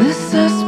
This is